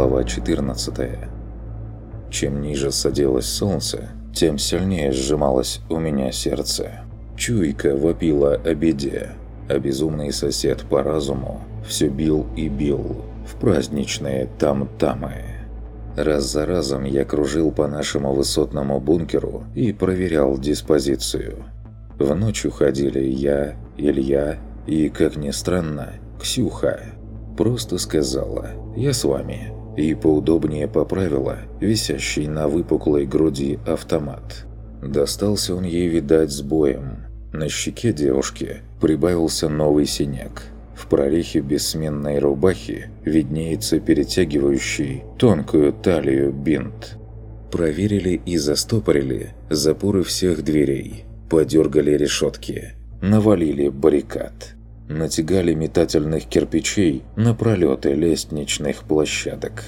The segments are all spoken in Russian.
Глава 14 Чем ниже садилось солнце, тем сильнее сжималось у меня сердце. Чуйка вопила о беде, а безумный сосед по разуму все бил и бил в праздничные там-тамы. Раз за разом я кружил по нашему высотному бункеру и проверял диспозицию. В ночь уходили я, Илья и, как ни странно, Ксюха. Просто сказала «Я с вами» и поудобнее поправила висящий на выпуклой груди автомат. Достался он ей, видать, с боем. На щеке девушки прибавился новый синяк. В прорехе бессменной рубахи виднеется перетягивающий тонкую талию бинт. Проверили и застопорили запоры всех дверей. Подергали решетки. Навалили баррикад. Натягали метательных кирпичей на пролеты лестничных площадок.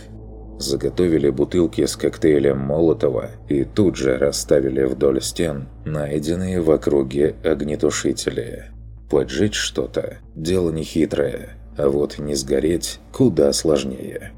Заготовили бутылки с коктейлем Молотова и тут же расставили вдоль стен найденные в округе огнетушители. Поджечь что-то – дело нехитрое, а вот не сгореть куда сложнее.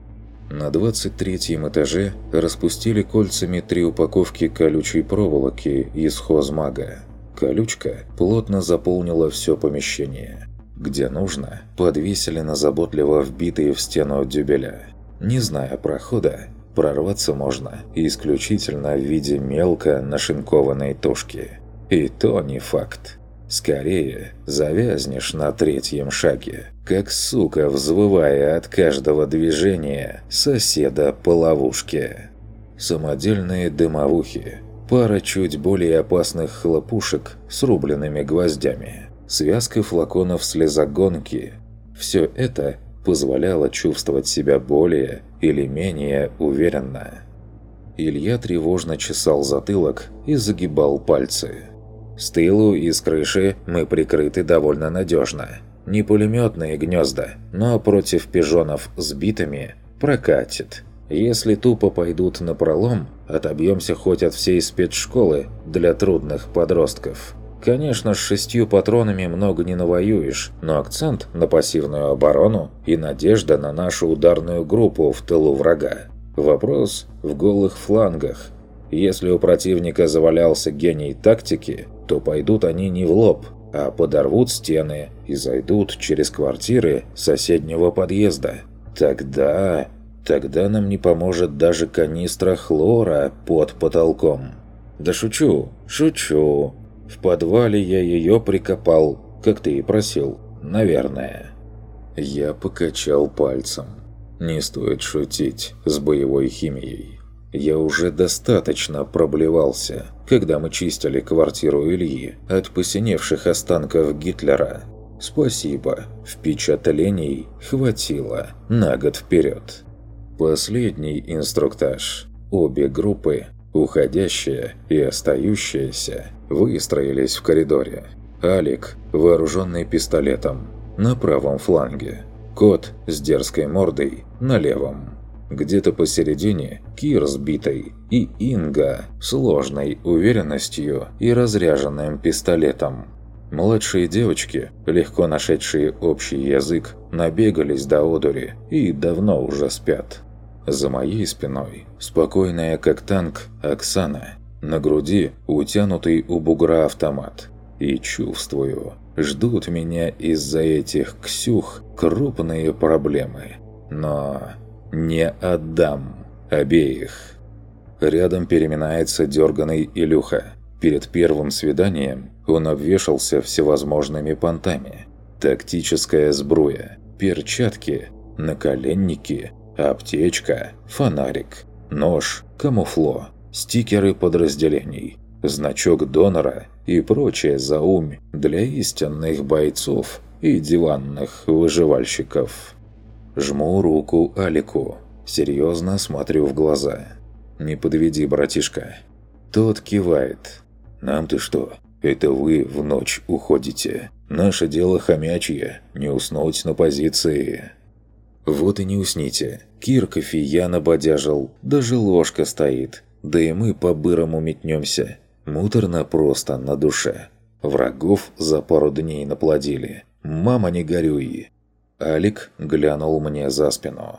На 23-м этаже распустили кольцами три упаковки колючей проволоки из хозмага. Колючка плотно заполнила все помещение. Где нужно, подвесили на заботливо вбитые в стену дюбеля. Не зная прохода, прорваться можно исключительно в виде мелко нашинкованной тушки. И то не факт. Скорее, завязнешь на третьем шаге, как сука, взвывая от каждого движения соседа по ловушке. Самодельные дымовухи, пара чуть более опасных хлопушек с рубленными гвоздями, связка флаконов слезогонки – все это позволяло чувствовать себя более или менее уверенно. Илья тревожно чесал затылок и загибал пальцы. «С тылу и с крыши мы прикрыты довольно надежно. Не пулеметные гнезда, но против пижонов с битами прокатит. Если тупо пойдут на пролом, отобьемся хоть от всей спецшколы для трудных подростков». Конечно, с шестью патронами много не навоюешь, но акцент на пассивную оборону и надежда на нашу ударную группу в тылу врага. Вопрос в голых флангах. Если у противника завалялся гений тактики, то пойдут они не в лоб, а подорвут стены и зайдут через квартиры соседнего подъезда. Тогда... Тогда нам не поможет даже канистра хлора под потолком. Да шучу, шучу. В подвале я ее прикопал, как ты и просил, наверное». Я покачал пальцем. Не стоит шутить с боевой химией. Я уже достаточно проблевался, когда мы чистили квартиру Ильи от посиневших останков Гитлера. Спасибо, впечатлений хватило на год вперед. Последний инструктаж. Обе группы Уходящие и остающиеся выстроились в коридоре. Алик, вооруженный пистолетом, на правом фланге. Кот с дерзкой мордой на левом. Где-то посередине Кир сбитый и Инга с ложной уверенностью и разряженным пистолетом. Младшие девочки, легко нашедшие общий язык, набегались до одури и давно уже спят. За моей спиной, спокойная как танк, Оксана. На груди утянутый у бугра автомат. И чувствую, ждут меня из-за этих ксюх крупные проблемы. Но не отдам обеих. Рядом переминается дерганый Илюха. Перед первым свиданием он обвешался всевозможными понтами. Тактическая сбруя, перчатки, наколенники – Аптечка, фонарик, нож, камуфло, стикеры подразделений, значок донора и прочее заумь для истинных бойцов и диванных выживальщиков. Жму руку Алику, серьезно смотрю в глаза. «Не подведи, братишка». Тот кивает. «Нам ты что? Это вы в ночь уходите. Наше дело хомячье, не уснуть на позиции». Вот и не усните. Кир кофея бодяжил, даже ложка стоит. Да и мы по-бырому метнемся. Муторно просто на душе. Врагов за пару дней наплодили. Мама, не горюй. Алик глянул мне за спину.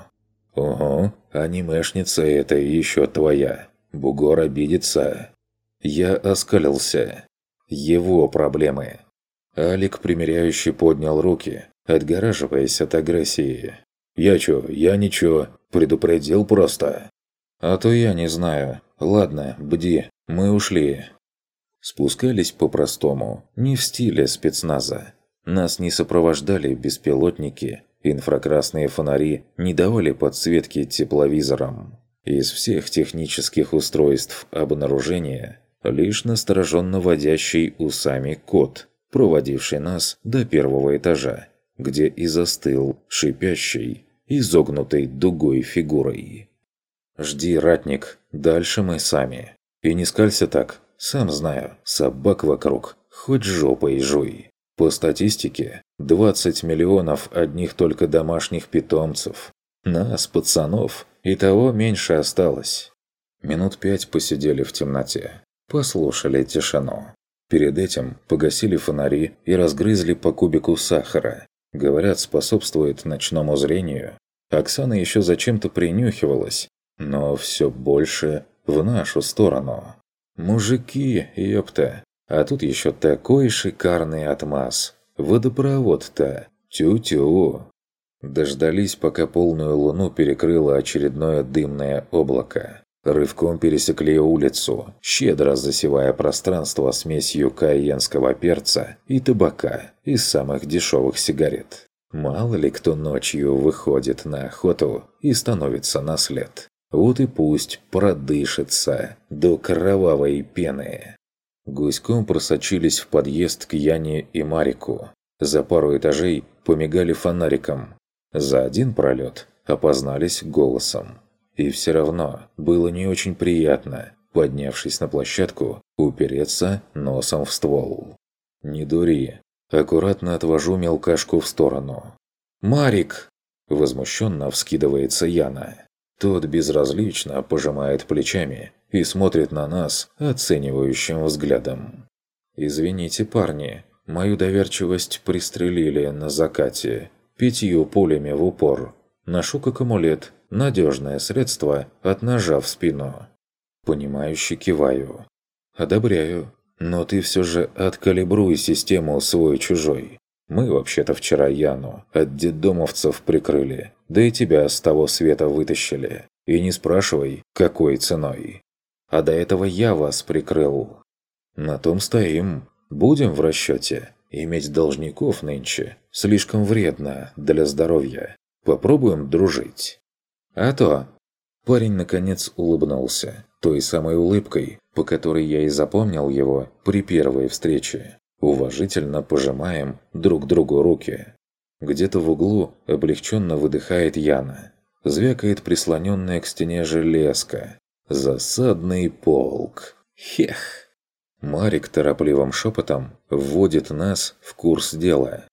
«Ого, анимешница это еще твоя. Бугор обидится». Я оскалился. Его проблемы. Алик примиряюще поднял руки, отгораживаясь от агрессии. «Я чё? Я ничего. Предупредил просто». «А то я не знаю. Ладно, бди. Мы ушли». Спускались по-простому, не в стиле спецназа. Нас не сопровождали беспилотники, инфракрасные фонари не давали подсветки тепловизором. Из всех технических устройств обнаружения лишь настороженно водящий усами кот, проводивший нас до первого этажа, где и застыл шипящий, изогнутой дугой фигурой. «Жди, ратник, дальше мы сами. И не скалься так, сам знаю, собак вокруг, хоть жопой жуй. По статистике, 20 миллионов одних только домашних питомцев. Нас, пацанов, и того меньше осталось. Минут пять посидели в темноте. Послушали тишину. Перед этим погасили фонари и разгрызли по кубику сахара. Говорят, способствует ночному зрению. Оксана еще зачем-то принюхивалась, но все больше в нашу сторону. Мужики, ёпта. А тут еще такой шикарный отмаз. Водопровод-то. Тю-тю. Дождались, пока полную луну перекрыло очередное дымное облако. Рывком пересекли улицу, щедро засевая пространство смесью кайенского перца и табака из самых дешевых сигарет. Мало ли кто ночью выходит на охоту и становится на след. Вот и пусть продышится до кровавой пены. Гуськом просочились в подъезд к Яне и Марику. За пару этажей помигали фонариком. За один пролет опознались голосом. И все равно было не очень приятно, поднявшись на площадку, упереться носом в ствол. «Не дури!» Аккуратно отвожу мелкашку в сторону. «Марик!» Возмущенно вскидывается Яна. Тот безразлично пожимает плечами и смотрит на нас оценивающим взглядом. «Извините, парни, мою доверчивость пристрелили на закате, пятью пулями в упор. Ношу как амулет, надежное средство от ножа в спину». Понимающе киваю. «Одобряю, но ты все же откалибруй систему свой-чужой. Мы вообще-то вчера Яну от детдомовцев прикрыли, да и тебя с того света вытащили. И не спрашивай, какой ценой. А до этого я вас прикрыл. На том стоим. Будем в расчете. Иметь должников нынче слишком вредно для здоровья. Попробуем дружить. А то... Парень наконец улыбнулся, той самой улыбкой, по которой я и запомнил его при первой встрече. Уважительно пожимаем друг другу руки. Где-то в углу облегченно выдыхает Яна. Звякает прислоненная к стене железка. Засадный полк. Хех! Марик торопливым шепотом вводит нас в курс дела.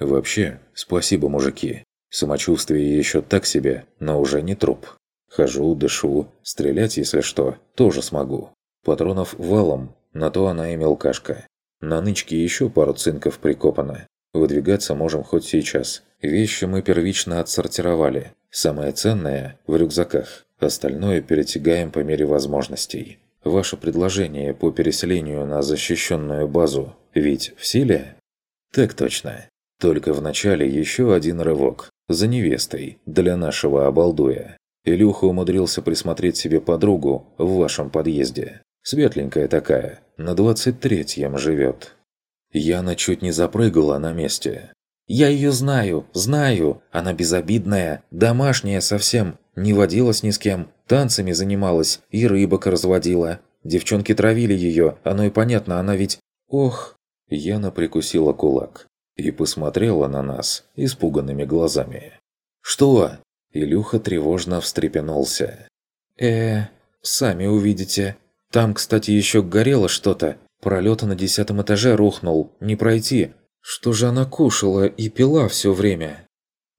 Вообще, спасибо, мужики. Самочувствие еще так себе, но уже не труп. Хожу, дышу, стрелять, если что, тоже смогу. Патронов валом, на то она и мелкашка. На нычке еще пару цинков прикопано. Выдвигаться можем хоть сейчас. Вещи мы первично отсортировали. Самое ценное – в рюкзаках. Остальное перетягаем по мере возможностей. Ваше предложение по переселению на защищенную базу ведь в силе? Так точно. Только вначале еще один рывок. За невестой. Для нашего обалдуя. Илюха умудрился присмотреть себе подругу в вашем подъезде. Светленькая такая, на двадцать третьем живет. Яна чуть не запрыгала на месте. «Я ее знаю, знаю. Она безобидная, домашняя совсем. Не водилась ни с кем, танцами занималась и рыбок разводила. Девчонки травили ее, оно и понятно, она ведь... Ох!» Яна прикусила кулак и посмотрела на нас испуганными глазами. «Что?» Илюха тревожно встрепенулся. э сами увидите. Там, кстати, еще горело что-то. Пролет на десятом этаже рухнул. Не пройти. Что же она кушала и пила все время?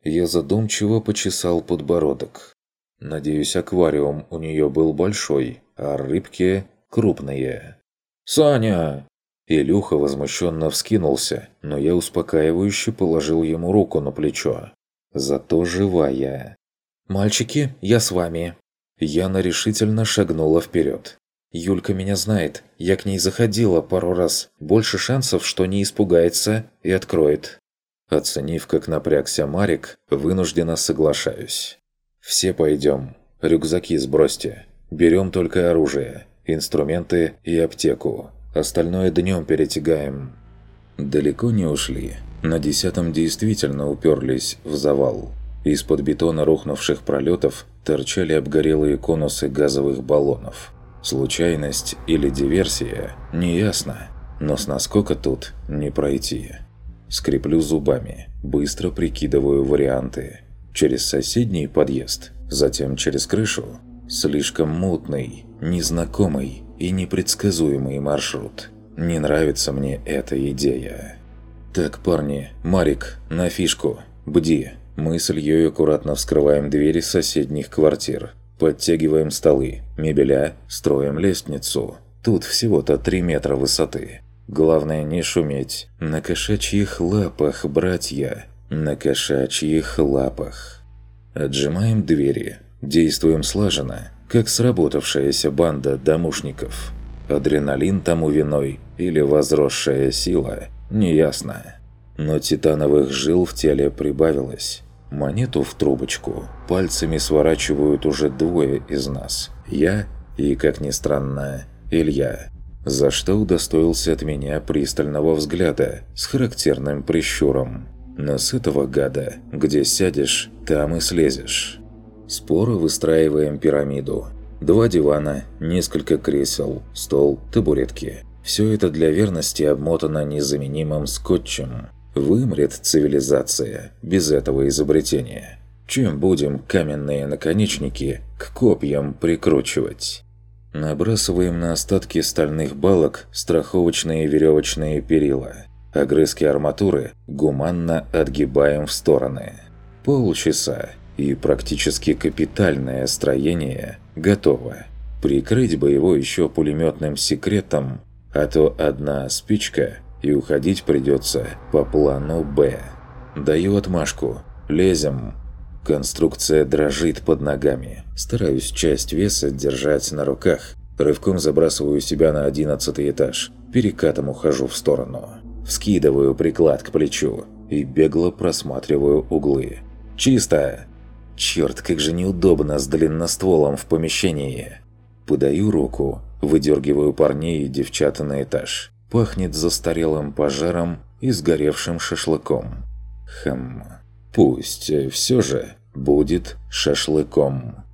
Я задумчиво почесал подбородок. Надеюсь, аквариум у нее был большой, а рыбки крупные. «Саня!» Илюха возмущенно вскинулся, но я успокаивающе положил ему руку на плечо. Зато живая. «Мальчики, я с вами». Яна решительно шагнула вперед. Юлька меня знает, я к ней заходила пару раз. Больше шансов, что не испугается и откроет. Оценив, как напрягся Марик, вынужденно соглашаюсь. «Все пойдем. Рюкзаки сбросьте. Берем только оружие, инструменты и аптеку. Остальное днем перетягаем». Далеко не ушли. На десятом действительно уперлись в завал. Из-под бетона рухнувших пролетов торчали обгорелые конусы газовых баллонов. Случайность или диверсия – неясно, но с наскока тут не пройти. Скреплю зубами, быстро прикидываю варианты. Через соседний подъезд, затем через крышу. Слишком мутный, незнакомый и непредсказуемый маршрут. Не нравится мне эта идея. «Так, парни, Марик, на фишку, бди!» Мы с Ильей аккуратно вскрываем двери соседних квартир. Подтягиваем столы, мебеля, строим лестницу. Тут всего-то 3 метра высоты. Главное не шуметь. На кошачьих лапах, братья. На кошачьих лапах. Отжимаем двери. Действуем слаженно, как сработавшаяся банда домушников. Адреналин тому виной или возросшая сила, неясно. Но титановых жил в теле прибавилось. Монету в трубочку пальцами сворачивают уже двое из нас. Я и, как ни странно, Илья. За что удостоился от меня пристального взгляда с характерным прищуром. Но с этого гада, где сядешь, там и слезешь. Споро выстраиваем пирамиду. Два дивана, несколько кресел, стол, табуретки. Все это для верности обмотано незаменимым скотчем. Вымрет цивилизация без этого изобретения. Чем будем каменные наконечники к копьям прикручивать? Набрасываем на остатки стальных балок страховочные веревочные перила. Огрызки арматуры гуманно отгибаем в стороны. Полчаса, и практически капитальное строение готово. Прикрыть бы его еще пулеметным секретом, а то одна спичка – и уходить придется по плану «Б». Даю отмашку. Лезем. Конструкция дрожит под ногами. Стараюсь часть веса держать на руках. Рывком забрасываю себя на одиннадцатый этаж. Перекатом ухожу в сторону. Вскидываю приклад к плечу и бегло просматриваю углы. «Чисто!» Черт, как же неудобно с длинностволом в помещении. Подаю руку, выдергиваю парней и девчат на этаж. Пахнет застарелым пожаром и сгоревшим шашлыком. Хм, пусть все же будет шашлыком.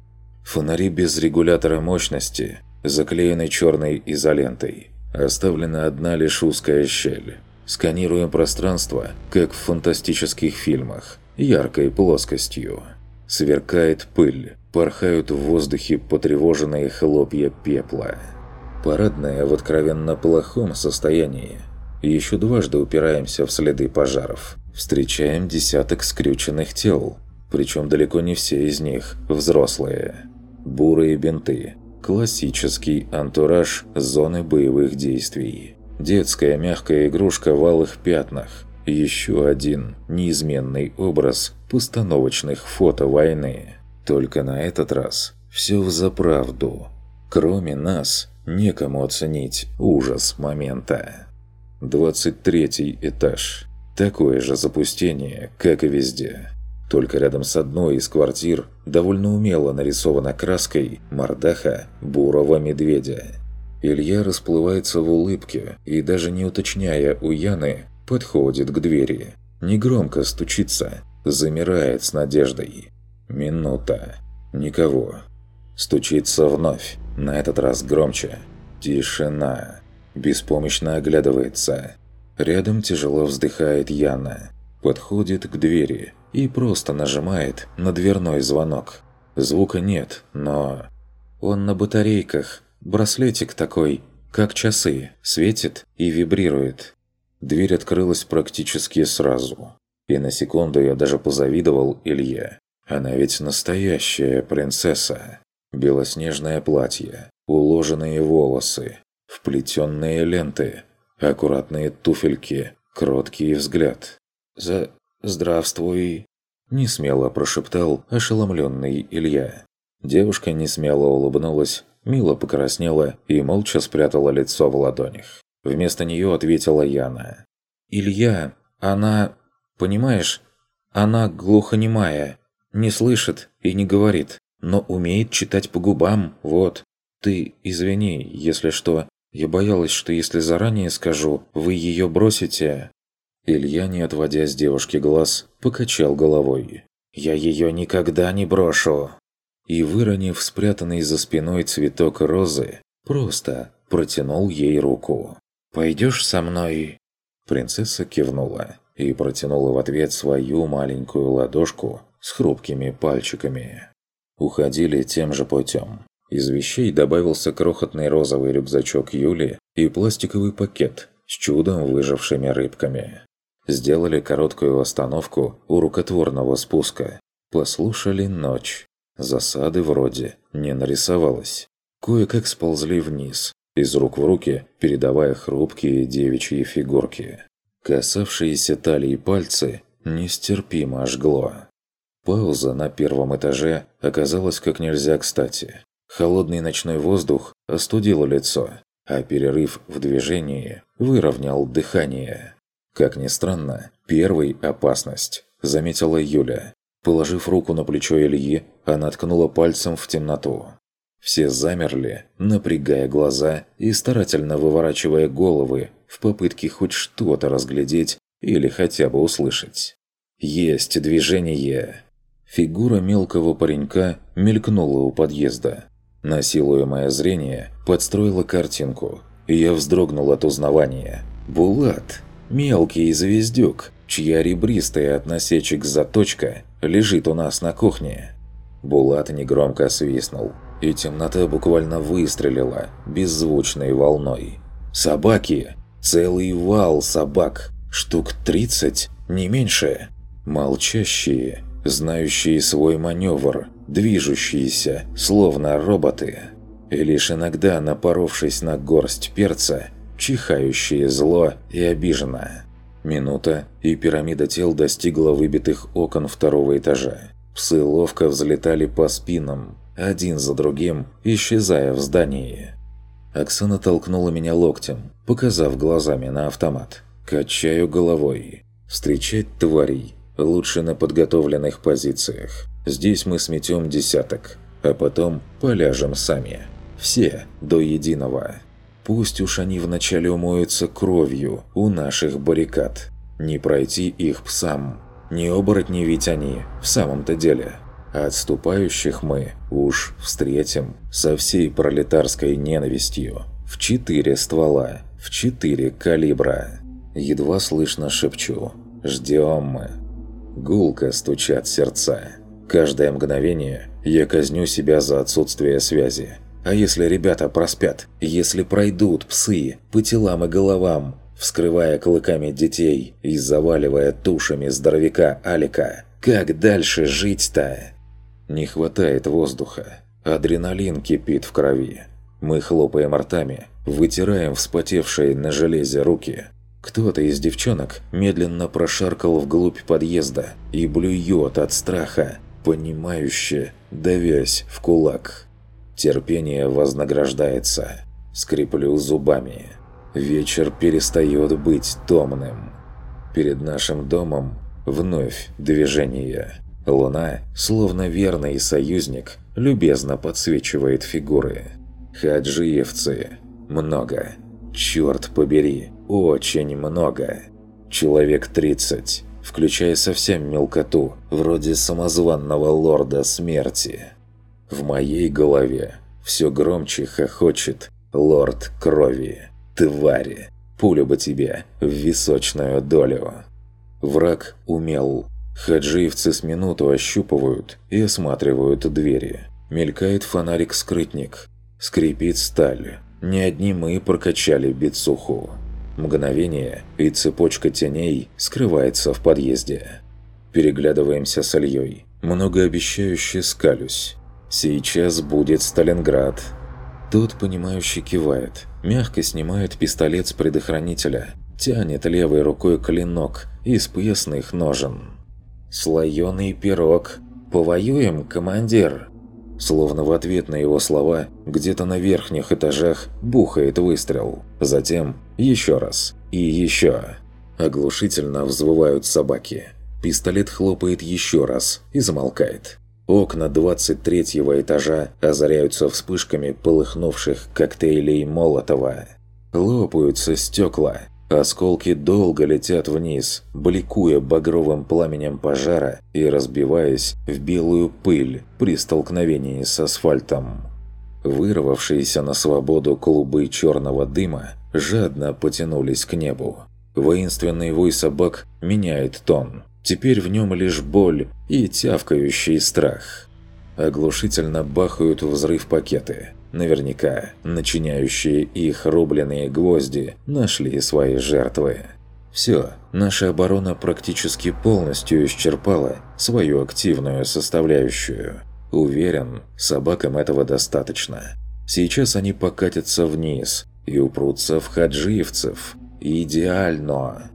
Фонари без регулятора мощности, заклеены черной изолентой. Оставлена одна лишь узкая щель. Сканируем пространство, как в фантастических фильмах, яркой плоскостью. Сверкает пыль, порхают в воздухе потревоженные хлопья пепла. Парадная в откровенно плохом состоянии. Еще дважды упираемся в следы пожаров. Встречаем десяток скрюченных тел. Причем далеко не все из них взрослые. Бурые бинты. Классический антураж зоны боевых действий. Детская мягкая игрушка в алых пятнах. Еще один неизменный образ постановочных фото войны. Только на этот раз все взаправду. Кроме нас, некому оценить ужас момента. 23 этаж. Такое же запустение, как и везде. Только рядом с одной из квартир довольно умело нарисована краской мордаха бурого медведя. Илья расплывается в улыбке и, даже не уточняя у Яны, подходит к двери. Негромко стучится, замирает с надеждой. Минута. Никого. Стучится вновь, на этот раз громче. Тишина. Беспомощно оглядывается. Рядом тяжело вздыхает Яна. Подходит к двери и просто нажимает на дверной звонок. Звука нет, но... Он на батарейках. Браслетик такой, как часы, светит и вибрирует. Дверь открылась практически сразу. И на секунду я даже позавидовал Илье. Она ведь настоящая принцесса. Белоснежное платье, уложенные волосы, вплетенные ленты, аккуратные туфельки, кроткий взгляд. «За... здравствуй...» – несмело прошептал ошеломленный Илья. Девушка несмело улыбнулась, мило покраснела и молча спрятала лицо в ладонях. Вместо нее ответила Яна. «Илья, она... Понимаешь, она глухонемая, не слышит и не говорит, но умеет читать по губам, вот. Ты извини, если что. Я боялась, что если заранее скажу, вы ее бросите». Илья, не отводя с девушки глаз, покачал головой. «Я ее никогда не брошу!» И, выронив спрятанный за спиной цветок розы, просто протянул ей руку. «Пойдешь со мной?» Принцесса кивнула и протянула в ответ свою маленькую ладошку с хрупкими пальчиками. Уходили тем же путем. Из вещей добавился крохотный розовый рюкзачок Юли и пластиковый пакет с чудом выжившими рыбками. Сделали короткую остановку у рукотворного спуска. Послушали ночь. Засады вроде не нарисовалось. Кое-как сползли вниз, из рук в руки, передавая хрупкие девичьи фигурки. Касавшиеся талии пальцы нестерпимо жгло. Пауза на первом этаже оказалась как нельзя кстати. Холодный ночной воздух остудил лицо, а перерыв в движении выровнял дыхание. Как ни странно, первой опасность заметила Юля. Положив руку на плечо Ильи, она ткнула пальцем в темноту. Все замерли, напрягая глаза и старательно выворачивая головы в попытке хоть что-то разглядеть или хотя бы услышать. «Есть движение!» Фигура мелкого паренька мелькнула у подъезда. Насилуемое зрение подстроило картинку, и я вздрогнул от узнавания. «Булат! Мелкий звездюк, чья ребристая от насечек заточка лежит у нас на кухне!» Булат негромко свистнул, и темнота буквально выстрелила беззвучной волной. «Собаки! Целый вал собак! Штук 30, не меньше!» Молчащие, знающие свой маневр, движущиеся, словно роботы. И лишь иногда, напоровшись на горсть перца, чихающие зло и обиженно. Минута, и пирамида тел достигла выбитых окон второго этажа. Псы ловко взлетали по спинам, один за другим, исчезая в здании. Оксана толкнула меня локтем, показав глазами на автомат. Качаю головой. Встречать тварей лучше на подготовленных позициях. Здесь мы сметем десяток, а потом поляжем сами. Все, до единого. Пусть уж они вначале умоются кровью у наших баррикад. Не пройти их псам. Не оборотни ведь они, в самом-то деле. Отступающих мы уж встретим со всей пролетарской ненавистью. В четыре ствола, в четыре калибра. Едва слышно шепчу «Ждем мы». Гулко стучат сердца. Каждое мгновение я казню себя за отсутствие связи. А если ребята проспят, если пройдут псы по телам и головам, вскрывая клыками детей и заваливая тушами здоровяка Алика, как дальше жить-то? Не хватает воздуха. Адреналин кипит в крови. Мы хлопаем ртами, вытираем вспотевшие на железе руки. Кто-то из девчонок медленно прошаркал вглубь подъезда и блюет от страха, понимающе давясь в кулак. Терпение вознаграждается. Скреплю зубами. Вечер перестает быть томным. Перед нашим домом вновь движение. Луна, словно верный союзник, любезно подсвечивает фигуры. Хаджиевцы. Много. Черт побери, очень много. Человек 30, включая совсем мелкоту, вроде самозванного лорда смерти. В моей голове все громче хохочет лорд крови. Твари, пулю бы тебе в височную долю. Враг умел. Хаджиевцы с минуту ощупывают и осматривают двери. Мелькает фонарик-скрытник. Скрипит сталь. Не одни мы прокачали бицуху. Мгновение, и цепочка теней скрывается в подъезде. Переглядываемся с Ильей. Многообещающе скалюсь. Сейчас будет Сталинград. Тот, понимающий, кивает. Мягко снимает пистолет с предохранителя. Тянет левой рукой клинок из поясных ножен. Слоеный пирог. Повоюем, командир?» Словно в ответ на его слова, где-то на верхних этажах бухает выстрел. Затем еще раз. И еще. Оглушительно взвывают собаки. Пистолет хлопает еще раз и замолкает. Окна 23-го этажа озаряются вспышками полыхнувших коктейлей Молотова. Лопаются стекла. Осколки долго летят вниз, бликуя багровым пламенем пожара и разбиваясь в белую пыль при столкновении с асфальтом. Вырвавшиеся на свободу клубы черного дыма жадно потянулись к небу. Воинственный вой собак меняет тон. Теперь в нем лишь боль и тявкающий страх. Оглушительно бахают взрыв пакеты. Наверняка начиняющие их рубленые гвозди нашли свои жертвы. Все, наша оборона практически полностью исчерпала свою активную составляющую. Уверен, собакам этого достаточно. Сейчас они покатятся вниз и упрутся в хаджиевцев. Идеально!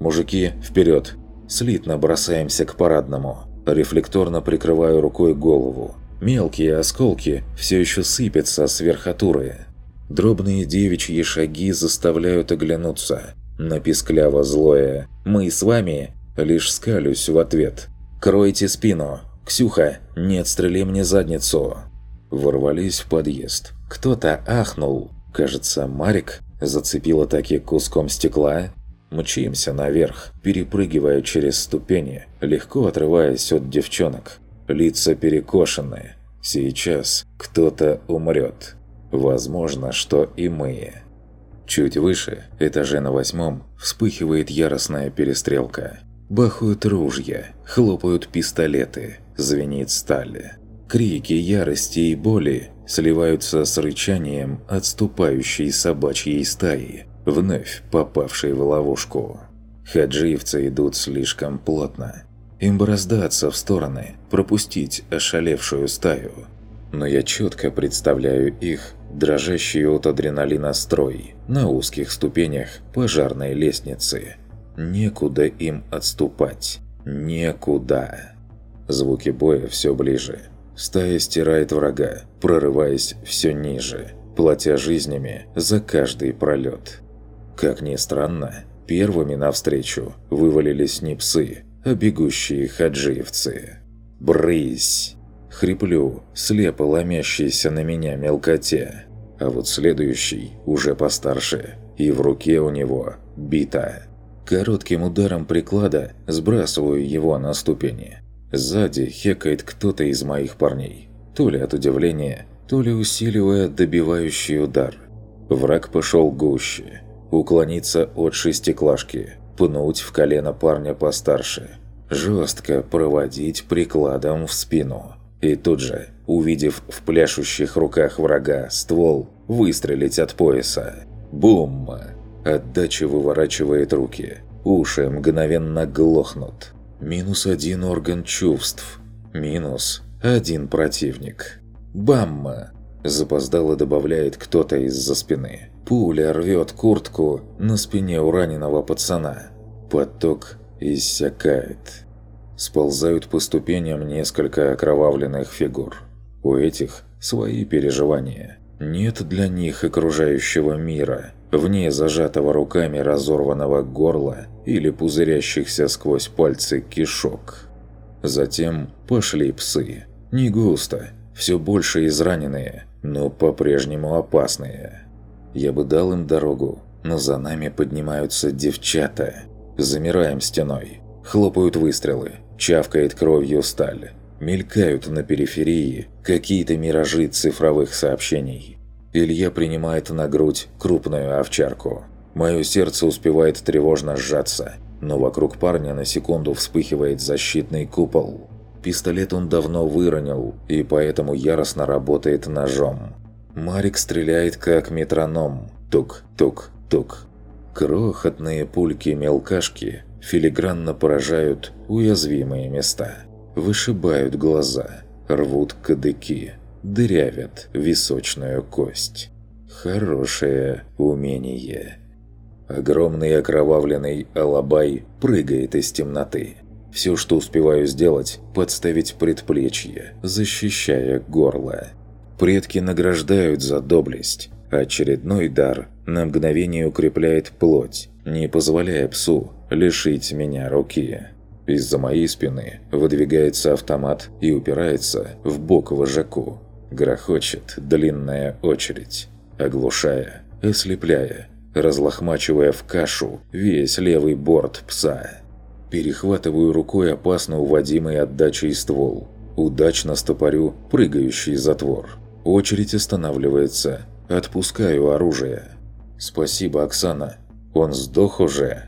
Мужики, вперед! Слитно бросаемся к парадному. Рефлекторно прикрываю рукой голову. Мелкие осколки все еще сыпятся с верхотуры. Дробные девичьи шаги заставляют оглянуться. На пискляво злое «Мы с вами» лишь скалюсь в ответ. «Кройте спину! Ксюха, не отстрели мне задницу!» Ворвались в подъезд. Кто-то ахнул. Кажется, Марик зацепила таки куском стекла. Мчимся наверх, перепрыгивая через ступени, легко отрываясь от девчонок. Лица перекошены. Сейчас кто-то умрет. Возможно, что и мы. Чуть выше, этаже на восьмом, вспыхивает яростная перестрелка. Бахают ружья, хлопают пистолеты, звенит сталь. Крики ярости и боли сливаются с рычанием отступающей собачьей стаи, вновь попавшей в ловушку. Хаджиевцы идут слишком плотно, им бы раздаться в стороны, пропустить ошалевшую стаю. Но я четко представляю их, дрожащие от адреналина строй, на узких ступенях пожарной лестницы. Некуда им отступать. Некуда. Звуки боя все ближе. Стая стирает врага, прорываясь все ниже, платя жизнями за каждый пролет. Как ни странно, первыми навстречу вывалились не псы, а бегущие хаджиевцы. «Брысь!» Хриплю, слепо ломящийся на меня мелкоте. А вот следующий, уже постарше, и в руке у него бита. Коротким ударом приклада сбрасываю его на ступени. Сзади хекает кто-то из моих парней. То ли от удивления, то ли усиливая добивающий удар. Враг пошел гуще. Уклониться от шестиклашки пнуть в колено парня постарше, жестко проводить прикладом в спину. И тут же, увидев в пляшущих руках врага ствол, выстрелить от пояса. Бум! Отдача выворачивает руки. Уши мгновенно глохнут. Минус один орган чувств. Минус один противник. Бамма! Запоздало добавляет кто-то из-за спины. Пуля рвет куртку на спине у раненого пацана. Поток иссякает. Сползают по ступеням несколько окровавленных фигур. У этих свои переживания. Нет для них окружающего мира, вне зажатого руками разорванного горла или пузырящихся сквозь пальцы кишок. Затем пошли псы. Не густо, все больше израненные, но по-прежнему опасные. Я бы дал им дорогу, но за нами поднимаются девчата. Замираем стеной. Хлопают выстрелы, чавкает кровью сталь. Мелькают на периферии какие-то миражи цифровых сообщений. Илья принимает на грудь крупную овчарку. Мое сердце успевает тревожно сжаться, но вокруг парня на секунду вспыхивает защитный купол. Пистолет он давно выронил, и поэтому яростно работает ножом. Марик стреляет как метроном. Тук-тук-тук. Крохотные пульки-мелкашки филигранно поражают уязвимые места. Вышибают глаза, рвут кадыки, дырявят височную кость. Хорошее умение. Огромный окровавленный алабай прыгает из темноты. Все, что успеваю сделать – подставить предплечье, защищая горло. Предки награждают за доблесть. Очередной дар на мгновение укрепляет плоть, не позволяя псу лишить меня руки. Из-за моей спины выдвигается автомат и упирается в бок вожаку. Грохочет длинная очередь, оглушая, ослепляя, разлохмачивая в кашу весь левый борт пса. Перехватываю рукой опасно уводимый отдачей ствол. Удачно стопорю прыгающий затвор. Очередь останавливается. Отпускаю оружие. «Спасибо, Оксана. Он сдох уже?»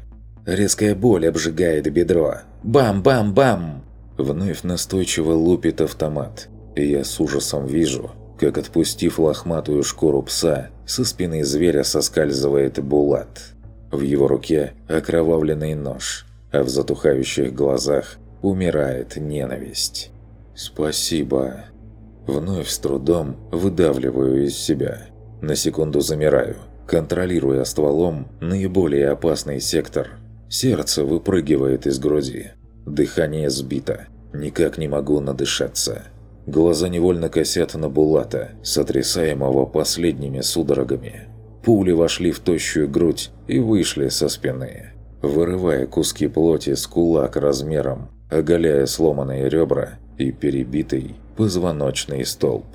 Резкая боль обжигает бедро. Бам-бам-бам! Вновь настойчиво лупит автомат. И я с ужасом вижу, как отпустив лохматую шкуру пса, со спины зверя соскальзывает Булат. В его руке окровавленный нож, а в затухающих глазах умирает ненависть. «Спасибо». Вновь с трудом выдавливаю из себя. На секунду замираю, контролируя стволом наиболее опасный сектор – Сердце выпрыгивает из груди. Дыхание сбито. Никак не могу надышаться. Глаза невольно косят на Булата, сотрясаемого последними судорогами. Пули вошли в тощую грудь и вышли со спины, вырывая куски плоти с кулак размером, оголяя сломанные ребра и перебитый позвоночный столб.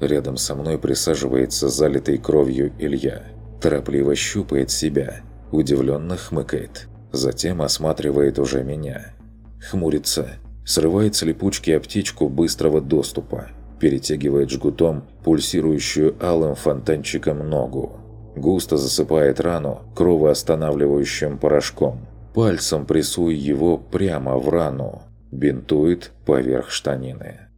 Рядом со мной присаживается залитый кровью Илья. Торопливо щупает себя, удивленно хмыкает. Затем осматривает уже меня. Хмурится, срывает с липучки аптечку быстрого доступа, перетягивает жгутом пульсирующую алым фонтанчиком ногу. Густо засыпает рану кровоостанавливающим порошком. Пальцем прессуя его прямо в рану. Бинтует поверх штанины.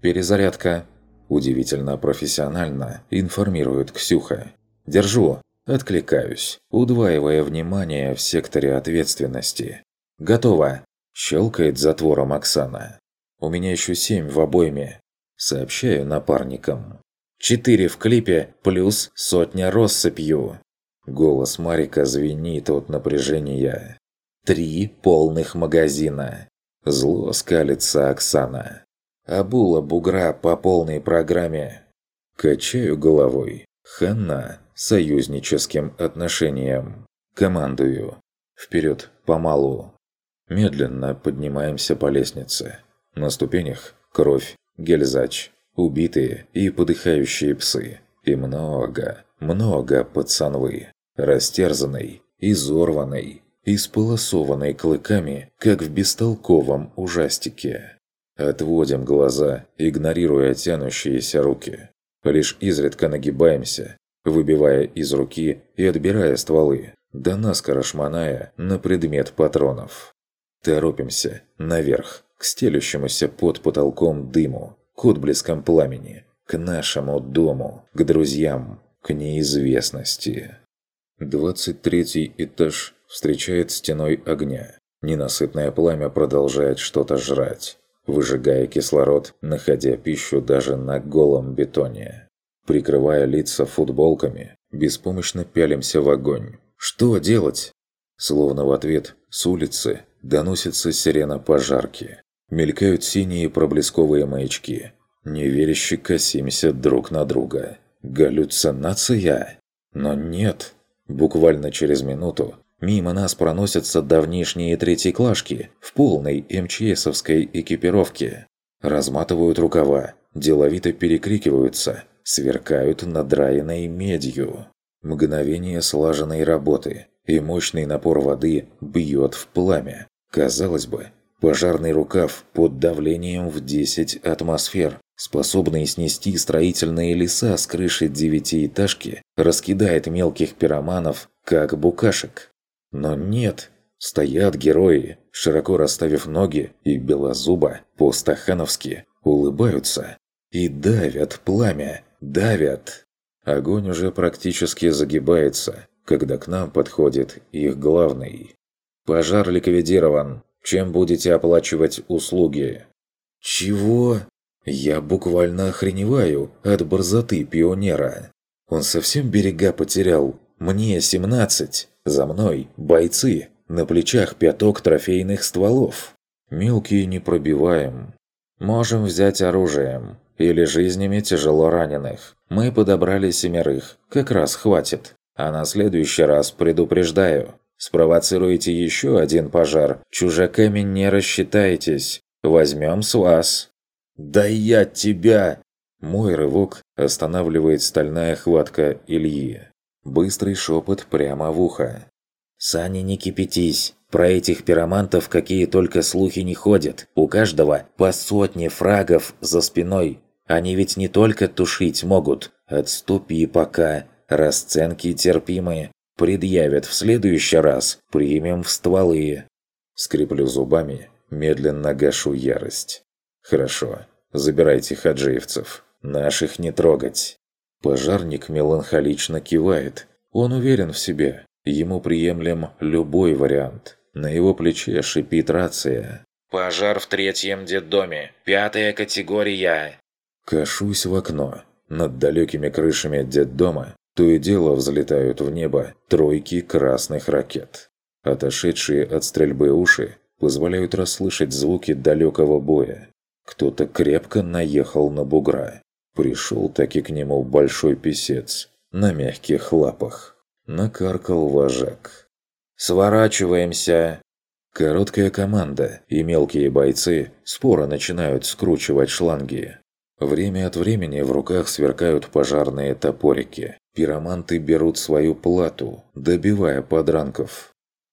«Перезарядка!» Удивительно профессионально информирует Ксюха. «Держу!» Откликаюсь, удваивая внимание в секторе ответственности. «Готово!» – щелкает затвором Оксана. «У меня еще семь в обойме», – сообщаю напарникам. «Четыре в клипе, плюс сотня россыпью». Голос Марика звенит от напряжения. «Три полных магазина». Зло скалится Оксана. «Абула бугра по полной программе». Качаю головой. Хана союзническим отношениям. Командую. Вперед, помалу. Медленно поднимаемся по лестнице. На ступенях кровь, гельзач, убитые и подыхающие псы. И много, много пацанвы. Растерзанной, изорванной, исполосованной клыками, как в бестолковом ужастике. Отводим глаза, игнорируя тянущиеся руки. Лишь изредка нагибаемся, выбивая из руки и отбирая стволы, да наскоро шмоная на предмет патронов. Торопимся наверх, к стелющемуся под потолком дыму, к отблескам пламени, к нашему дому, к друзьям, к неизвестности. 23 этаж встречает стеной огня. Ненасытное пламя продолжает что-то жрать, выжигая кислород, находя пищу даже на голом бетоне. Прикрывая лица футболками, беспомощно пялимся в огонь. Что делать? Словно в ответ с улицы доносится сирена пожарки. Мелькают синие проблесковые маячки. Неверяще косимся друг на друга. Галлюцинация? Но нет. Буквально через минуту мимо нас проносятся давнишние третьеклашки в полной МЧСовской экипировке. Разматывают рукава, деловито перекрикиваются – сверкают надраенной медью. Мгновение слаженной работы, и мощный напор воды бьет в пламя. Казалось бы, пожарный рукав под давлением в 10 атмосфер, способный снести строительные леса с крыши девятиэтажки, раскидает мелких пироманов, как букашек. Но нет, стоят герои, широко расставив ноги и белозубо, по-стахановски, улыбаются и давят пламя, Давят. Огонь уже практически загибается, когда к нам подходит их главный. Пожар ликвидирован. Чем будете оплачивать услуги? Чего? Я буквально охреневаю от борзоты пионера. Он совсем берега потерял. Мне 17. За мной бойцы. На плечах пяток трофейных стволов. Мелкие не пробиваем. Можем взять оружием. Или жизнями тяжело раненых. Мы подобрали семерых. Как раз хватит. А на следующий раз предупреждаю. Спровоцируете еще один пожар. Чужаками не рассчитайтесь. Возьмем с вас. «Да я тебя!» Мой рывок останавливает стальная хватка Ильи. Быстрый шепот прямо в ухо. «Саня, не кипятись. Про этих пиромантов какие только слухи не ходят. У каждого по сотне фрагов за спиной. Они ведь не только тушить могут. Отступи пока. Расценки терпимые. Предъявят в следующий раз. Примем в стволы». Скреплю зубами, медленно гашу ярость. «Хорошо. Забирайте хаджиевцев. Наших не трогать». Пожарник меланхолично кивает. Он уверен в себе. Ему приемлем любой вариант. На его плече шипит рация. «Пожар в третьем детдоме. Пятая категория». Кашусь в окно. Над далекими крышами детдома то и дело взлетают в небо тройки красных ракет. Отошедшие от стрельбы уши позволяют расслышать звуки далекого боя. Кто-то крепко наехал на бугра. Пришел таки к нему большой писец на мягких лапах. Накаркал вожак. «Сворачиваемся!» Короткая команда, и мелкие бойцы споро начинают скручивать шланги. Время от времени в руках сверкают пожарные топорики. Пироманты берут свою плату, добивая подранков.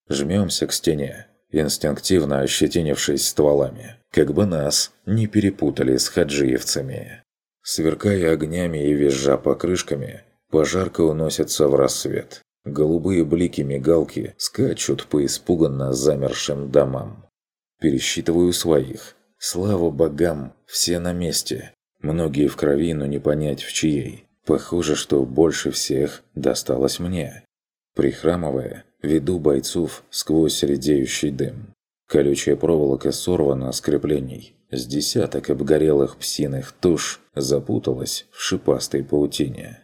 Жмемся к стене, инстинктивно ощетинившись стволами, как бы нас не перепутали с хаджиевцами. Сверкая огнями и визжа покрышками, пожарка уносится в рассвет. Голубые блики-мигалки скачут по испуганно замершим домам. Пересчитываю своих. Слава богам, все на месте. Многие в крови, но не понять в чьей. Похоже, что больше всех досталось мне. Прихрамывая, веду бойцов сквозь редеющий дым. Колючая проволока сорвана с креплений. С десяток обгорелых псиных туш запуталась в шипастой паутине.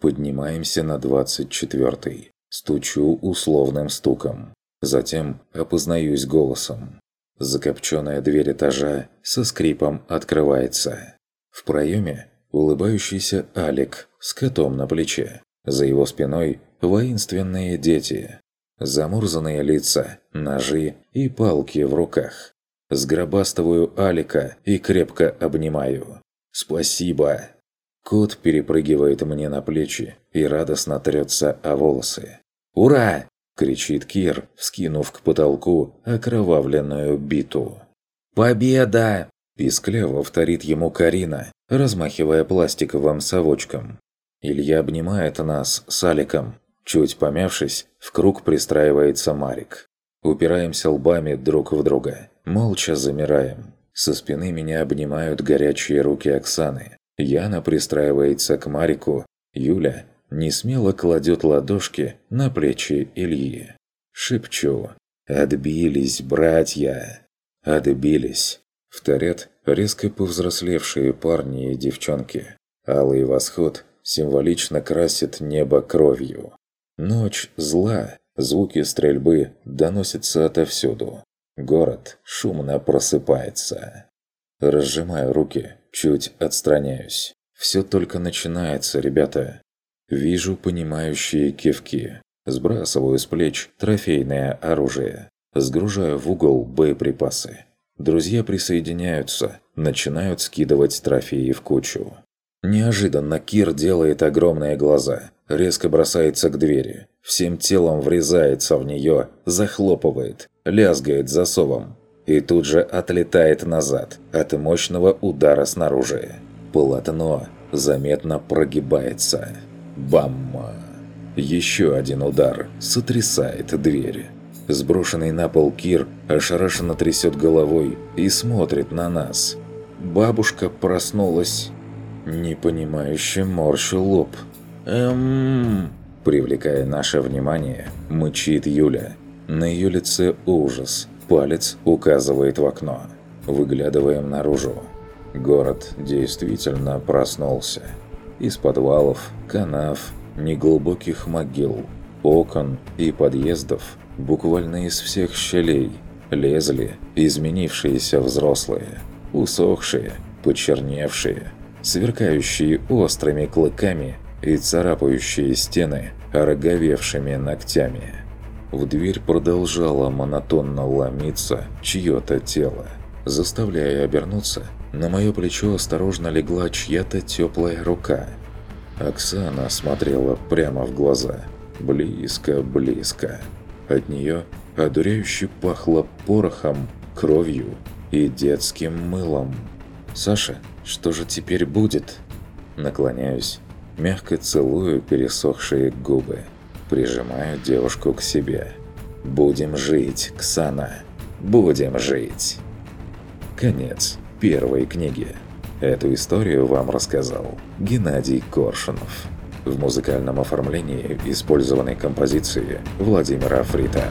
Поднимаемся на двадцать четвертый. Стучу условным стуком. Затем опознаюсь голосом. Закопченная дверь этажа со скрипом открывается. В проеме улыбающийся Алик с котом на плече. За его спиной воинственные дети. Замурзанные лица, ножи и палки в руках. Сгробастываю Алика и крепко обнимаю. «Спасибо!» Кот перепрыгивает мне на плечи и радостно трется о волосы. «Ура!» – кричит Кир, вскинув к потолку окровавленную биту. «Победа!» – пискляво вторит ему Карина, размахивая пластиковым совочком. Илья обнимает нас с Аликом. Чуть помявшись, в круг пристраивается Марик. Упираемся лбами друг в друга. Молча замираем. Со спины меня обнимают горячие руки Оксаны. Яна пристраивается к Марику. Юля не смело кладет ладошки на плечи Ильи. Шепчу. «Отбились, братья!» «Отбились!» Вторят резко повзрослевшие парни и девчонки. Алый восход символично красит небо кровью. Ночь зла, звуки стрельбы доносятся отовсюду. Город шумно просыпается. Разжимаю руки, чуть отстраняюсь. Все только начинается, ребята. Вижу понимающие кивки. Сбрасываю с плеч трофейное оружие. Сгружаю в угол боеприпасы. Друзья присоединяются, начинают скидывать трофеи в кучу. Неожиданно Кир делает огромные глаза, резко бросается к двери, всем телом врезается в нее, захлопывает, лязгает засовом и тут же отлетает назад от мощного удара снаружи. Полотно заметно прогибается. Бамма! Еще один удар сотрясает дверь. Сброшенный на пол Кир ошарашенно трясет головой и смотрит на нас. Бабушка проснулась. Непонимающе морщу лоб. «Эм...» Привлекая наше внимание, мычит Юля. На ее лице ужас. Палец указывает в окно. Выглядываем наружу. Город действительно проснулся. Из подвалов, канав, неглубоких могил, окон и подъездов, буквально из всех щелей, Лезли изменившиеся взрослые, усохшие, почерневшие, сверкающие острыми клыками и царапающие стены ороговевшими ногтями. В дверь продолжало монотонно ломиться чье-то тело. Заставляя обернуться, на мое плечо осторожно легла чья-то теплая рука. Оксана смотрела прямо в глаза. Близко-близко. От нее одуряюще пахло порохом, кровью и детским мылом. «Саша, что же теперь будет?» Наклоняюсь, мягко целую пересохшие губы. Прижимаю девушку к себе. «Будем жить, Ксана! Будем жить!» Конец первой книги. Эту историю вам рассказал Геннадий Коршунов. В музыкальном оформлении использованы композиции Владимира Фрита.